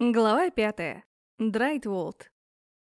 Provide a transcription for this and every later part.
Глава 5. Драйтволд.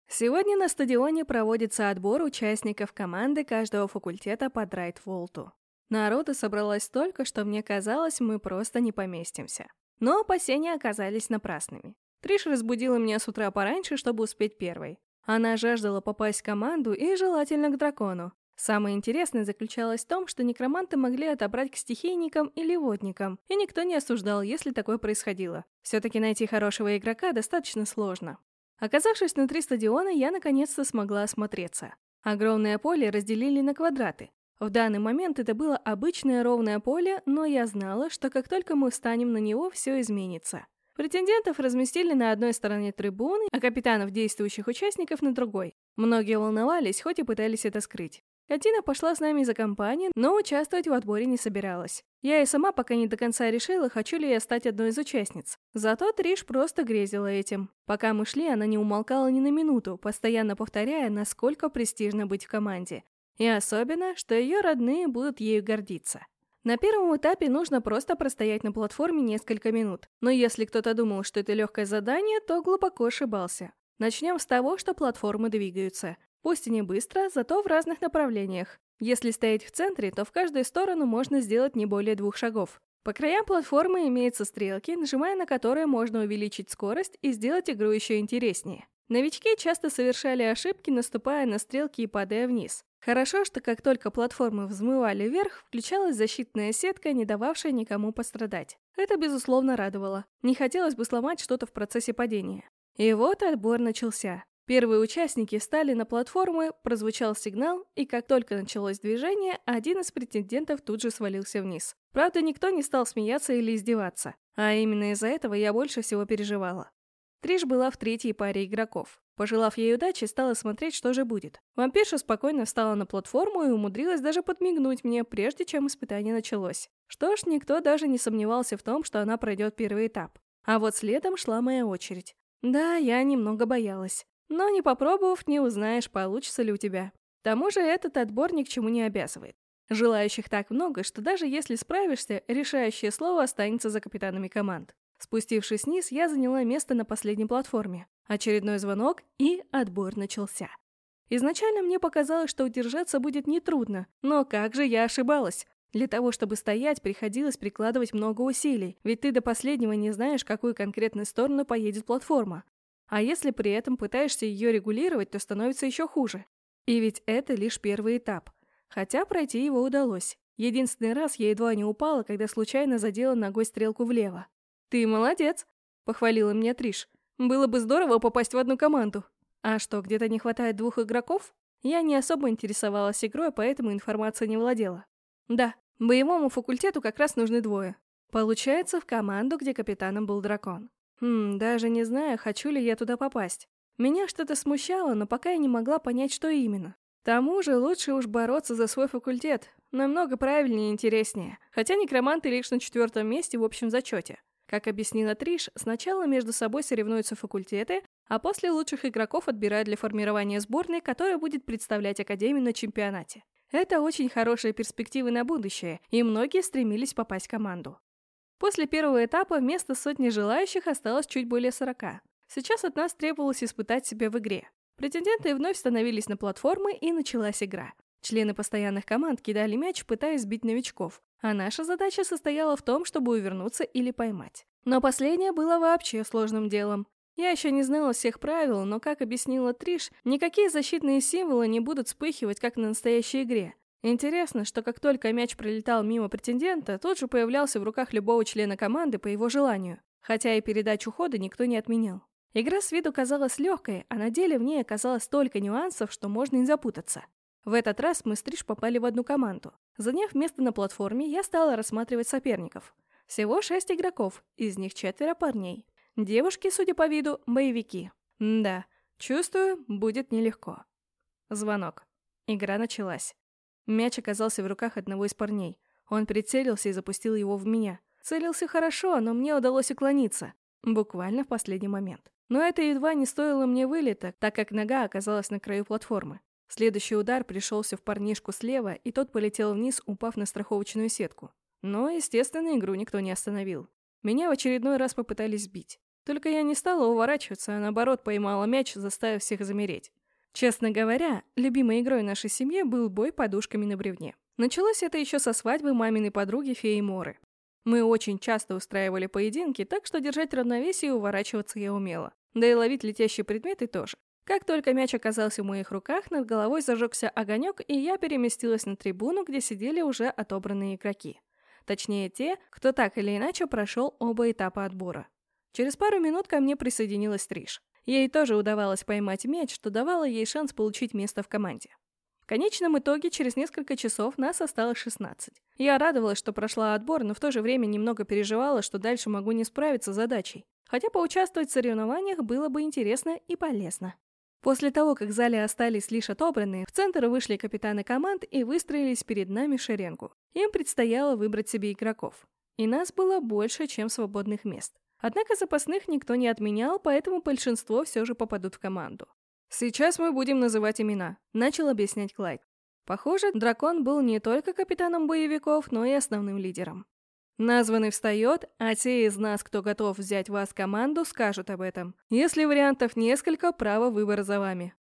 Сегодня на стадионе проводится отбор участников команды каждого факультета по Драйтволту. Народу собралось столько, что мне казалось, мы просто не поместимся. Но опасения оказались напрасными. Триш разбудила меня с утра пораньше, чтобы успеть первой. Она жаждала попасть в команду и желательно к дракону. Самое интересное заключалось в том, что некроманты могли отобрать к стихийникам или водникам, и никто не осуждал, если такое происходило. Все-таки найти хорошего игрока достаточно сложно. Оказавшись внутри стадиона, я наконец-то смогла осмотреться. Огромное поле разделили на квадраты. В данный момент это было обычное ровное поле, но я знала, что как только мы встанем на него, все изменится. Претендентов разместили на одной стороне трибуны, а капитанов действующих участников на другой. Многие волновались, хоть и пытались это скрыть. Катина пошла с нами за компанию, но участвовать в отборе не собиралась. Я и сама пока не до конца решила, хочу ли я стать одной из участниц. Зато Триш просто грезила этим. Пока мы шли, она не умолкала ни на минуту, постоянно повторяя, насколько престижно быть в команде. И особенно, что ее родные будут ею гордиться. На первом этапе нужно просто простоять на платформе несколько минут. Но если кто-то думал, что это легкое задание, то глубоко ошибался. Начнем с того, что платформы двигаются. Пусть и не быстро, зато в разных направлениях. Если стоять в центре, то в каждую сторону можно сделать не более двух шагов. По краям платформы имеются стрелки, нажимая на которые можно увеличить скорость и сделать игру еще интереснее. Новички часто совершали ошибки, наступая на стрелки и падая вниз. Хорошо, что как только платформы взмывали вверх, включалась защитная сетка, не дававшая никому пострадать. Это, безусловно, радовало. Не хотелось бы сломать что-то в процессе падения. И вот отбор начался. Первые участники встали на платформы, прозвучал сигнал, и как только началось движение, один из претендентов тут же свалился вниз. Правда, никто не стал смеяться или издеваться, а именно из-за этого я больше всего переживала. Триш была в третьей паре игроков. Пожелав ей удачи, стала смотреть, что же будет. Вампирша спокойно встала на платформу и умудрилась даже подмигнуть мне, прежде чем испытание началось. Что ж, никто даже не сомневался в том, что она пройдет первый этап. А вот следом шла моя очередь. Да, я немного боялась. Но не попробовав, не узнаешь, получится ли у тебя. К тому же этот отбор ни к чему не обязывает. Желающих так много, что даже если справишься, решающее слово останется за капитанами команд. Спустившись вниз, я заняла место на последней платформе. Очередной звонок, и отбор начался. Изначально мне показалось, что удержаться будет нетрудно, но как же я ошибалась. Для того, чтобы стоять, приходилось прикладывать много усилий, ведь ты до последнего не знаешь, какую конкретную сторону поедет платформа. А если при этом пытаешься ее регулировать, то становится еще хуже. И ведь это лишь первый этап. Хотя пройти его удалось. Единственный раз я едва не упала, когда случайно задела ногой стрелку влево. «Ты молодец!» — похвалила меня Триш. «Было бы здорово попасть в одну команду». «А что, где-то не хватает двух игроков?» Я не особо интересовалась игрой, поэтому информация не владела. Да, боевому факультету как раз нужны двое. Получается, в команду, где капитаном был дракон. Хм, даже не знаю, хочу ли я туда попасть. Меня что-то смущало, но пока я не могла понять, что именно. К тому же лучше уж бороться за свой факультет. Намного правильнее и интереснее. Хотя некроманты лишь на четвертом месте в общем зачете. Как объяснила Триш, сначала между собой соревнуются факультеты, а после лучших игроков отбирают для формирования сборной, которая будет представлять Академию на чемпионате. Это очень хорошие перспективы на будущее, и многие стремились попасть в команду. После первого этапа вместо сотни желающих осталось чуть более сорока. Сейчас от нас требовалось испытать себя в игре. Претенденты вновь становились на платформы, и началась игра. Члены постоянных команд кидали мяч, пытаясь сбить новичков, а наша задача состояла в том, чтобы увернуться или поймать. Но последнее было вообще сложным делом. Я еще не знала всех правил, но, как объяснила Триш, никакие защитные символы не будут вспыхивать, как на настоящей игре. Интересно, что как только мяч пролетал мимо претендента, тот же появлялся в руках любого члена команды по его желанию, хотя и передачу хода никто не отменял. Игра с виду казалась легкой, а на деле в ней оказалось столько нюансов, что можно и запутаться. В этот раз мы с Триш попали в одну команду. Заняв место на платформе, я стала рассматривать соперников. Всего шесть игроков, из них четверо парней. Девушки, судя по виду, боевики. М да, чувствую, будет нелегко. Звонок. Игра началась. Мяч оказался в руках одного из парней. Он прицелился и запустил его в меня. Целился хорошо, но мне удалось уклониться. Буквально в последний момент. Но это едва не стоило мне вылета, так как нога оказалась на краю платформы. Следующий удар пришелся в парнишку слева, и тот полетел вниз, упав на страховочную сетку. Но, естественно, игру никто не остановил. Меня в очередной раз попытались сбить. Только я не стала уворачиваться, а наоборот поймала мяч, заставив всех замереть. Честно говоря, любимой игрой нашей семьи был бой подушками на бревне. Началось это еще со свадьбы маминой подруги Феи Моры. Мы очень часто устраивали поединки, так что держать равновесие и уворачиваться я умела. Да и ловить летящие предметы тоже. Как только мяч оказался в моих руках, над головой зажегся огонек, и я переместилась на трибуну, где сидели уже отобранные игроки. Точнее, те, кто так или иначе прошел оба этапа отбора. Через пару минут ко мне присоединилась Триш. Ей тоже удавалось поймать мяч, что давало ей шанс получить место в команде. В конечном итоге, через несколько часов нас осталось 16. Я радовалась, что прошла отбор, но в то же время немного переживала, что дальше могу не справиться с задачей. Хотя поучаствовать в соревнованиях было бы интересно и полезно. После того, как в зале остались лишь отобранные, в центр вышли капитаны команд и выстроились перед нами шеренгу. Им предстояло выбрать себе игроков. И нас было больше, чем свободных мест. Однако запасных никто не отменял, поэтому большинство все же попадут в команду. «Сейчас мы будем называть имена», — начал объяснять Клайд. Похоже, дракон был не только капитаном боевиков, но и основным лидером. Названный встает, а те из нас, кто готов взять вас в команду, скажут об этом. Если вариантов несколько, право выбора за вами.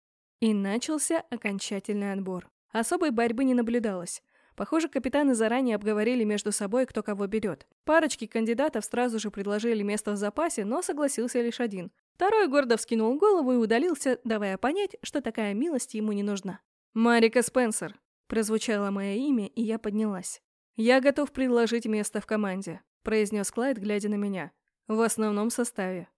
И начался окончательный отбор. Особой борьбы не наблюдалось. Похоже, капитаны заранее обговорили между собой, кто кого берет. Парочки кандидатов сразу же предложили место в запасе, но согласился лишь один. Второй гордо вскинул голову и удалился, давая понять, что такая милость ему не нужна. «Марика Спенсер», — прозвучало мое имя, и я поднялась. «Я готов предложить место в команде», — произнес Клайд, глядя на меня. «В основном составе».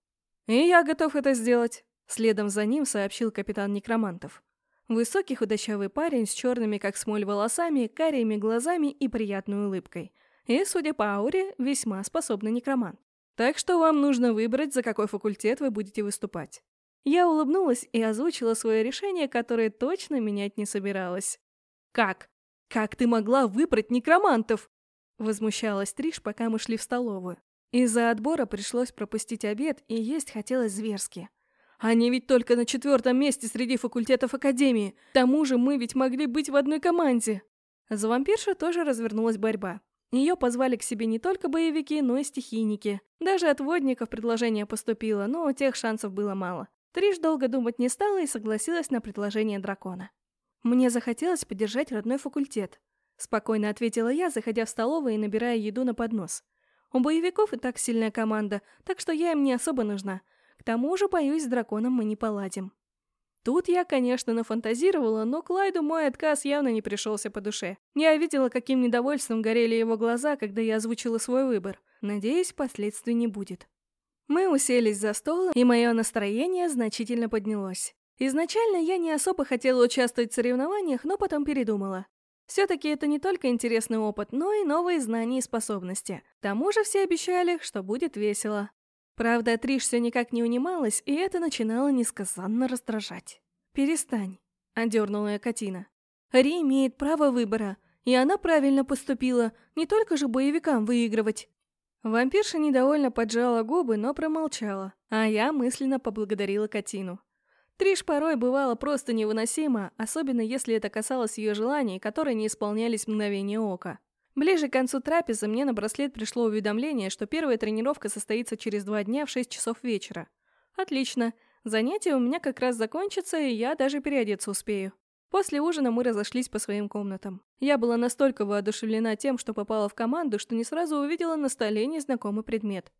«И я готов это сделать», — следом за ним сообщил капитан Некромантов. Высокий худощавый парень с черными, как смоль, волосами, карими глазами и приятной улыбкой. И, судя по ауре, весьма способный некромант. Так что вам нужно выбрать, за какой факультет вы будете выступать. Я улыбнулась и озвучила свое решение, которое точно менять не собиралась. «Как? Как ты могла выбрать некромантов?» Возмущалась Триш, пока мы шли в столовую. Из-за отбора пришлось пропустить обед, и есть хотелось зверски. Они ведь только на четвертом месте среди факультетов Академии. К тому же мы ведь могли быть в одной команде. За вампиршу тоже развернулась борьба. Ее позвали к себе не только боевики, но и стихийники. Даже от водников предложение поступило, но у тех шансов было мало. Триш долго думать не стала и согласилась на предложение дракона. «Мне захотелось поддержать родной факультет», — спокойно ответила я, заходя в столовую и набирая еду на поднос. «У боевиков и так сильная команда, так что я им не особо нужна. К тому же, боюсь, с драконом мы не поладим. Тут я, конечно, нафантазировала, но Клайду мой отказ явно не пришелся по душе. Я видела, каким недовольством горели его глаза, когда я озвучила свой выбор. Надеюсь, последствий не будет. Мы уселись за стол, и мое настроение значительно поднялось. Изначально я не особо хотела участвовать в соревнованиях, но потом передумала. Все-таки это не только интересный опыт, но и новые знания и способности. К тому же все обещали, что будет весело. Правда, Триш все никак не унималась, и это начинало несказанно раздражать. «Перестань», — одернула я Катина. «Ри имеет право выбора, и она правильно поступила, не только же боевикам выигрывать». Вампирша недовольно поджала губы, но промолчала, а я мысленно поблагодарила Катину. Триш порой бывало просто невыносимо, особенно если это касалось ее желаний, которые не исполнялись мгновение ока. Ближе к концу трапезы мне на браслет пришло уведомление, что первая тренировка состоится через два дня в 6 часов вечера. Отлично. Занятие у меня как раз закончится, и я даже переодеться успею. После ужина мы разошлись по своим комнатам. Я была настолько воодушевлена тем, что попала в команду, что не сразу увидела на столе незнакомый предмет.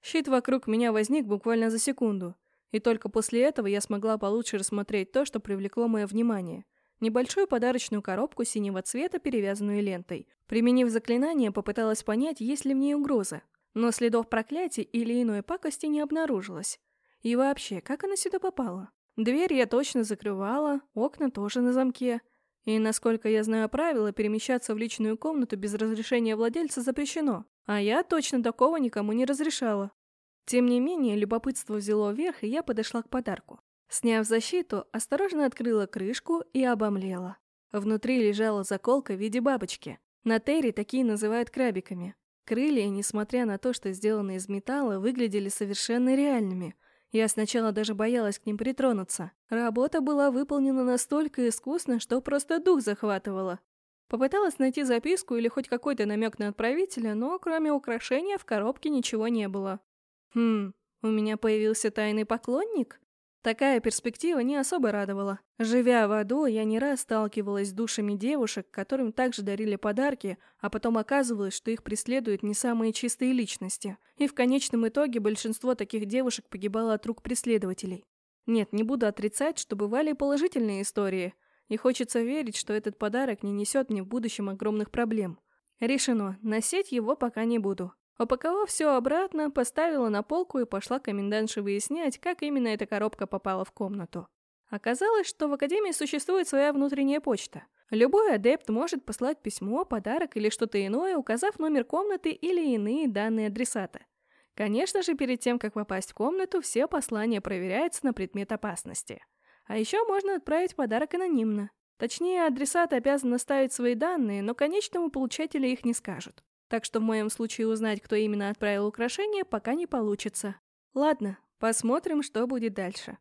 Щит вокруг меня возник буквально за секунду, и только после этого я смогла получше рассмотреть то, что привлекло мое внимание – небольшую подарочную коробку синего цвета, перевязанную лентой. Применив заклинание, попыталась понять, есть ли в ней угроза. Но следов проклятий или иной пакости не обнаружилось. И вообще, как она сюда попала? Дверь я точно закрывала, окна тоже на замке. И, насколько я знаю правила, перемещаться в личную комнату без разрешения владельца запрещено. А я точно такого никому не разрешала. Тем не менее, любопытство взяло верх, и я подошла к подарку. Сняв защиту, осторожно открыла крышку и обомлела. Внутри лежала заколка в виде бабочки. На Терри такие называют крабиками. Крылья, несмотря на то, что сделаны из металла, выглядели совершенно реальными. Я сначала даже боялась к ним притронуться. Работа была выполнена настолько искусно, что просто дух захватывало. Попыталась найти записку или хоть какой-то намек на отправителя, но кроме украшения в коробке ничего не было. Хм, У меня появился тайный поклонник? Такая перспектива не особо радовала. Живя в аду, я не раз сталкивалась с душами девушек, которым также дарили подарки, а потом оказывалось, что их преследуют не самые чистые личности. И в конечном итоге большинство таких девушек погибало от рук преследователей. Нет, не буду отрицать, что бывали положительные истории, и хочется верить, что этот подарок не несет мне в будущем огромных проблем. Решено, носить его пока не буду. Упаковав все обратно, поставила на полку и пошла комендантше выяснять, как именно эта коробка попала в комнату. Оказалось, что в Академии существует своя внутренняя почта. Любой адепт может послать письмо, подарок или что-то иное, указав номер комнаты или иные данные адресата. Конечно же, перед тем, как попасть в комнату, все послания проверяются на предмет опасности. А еще можно отправить подарок анонимно. Точнее, адресат обязан оставить свои данные, но конечному получателю их не скажут. Так что в моем случае узнать, кто именно отправил украшение, пока не получится. Ладно, посмотрим, что будет дальше.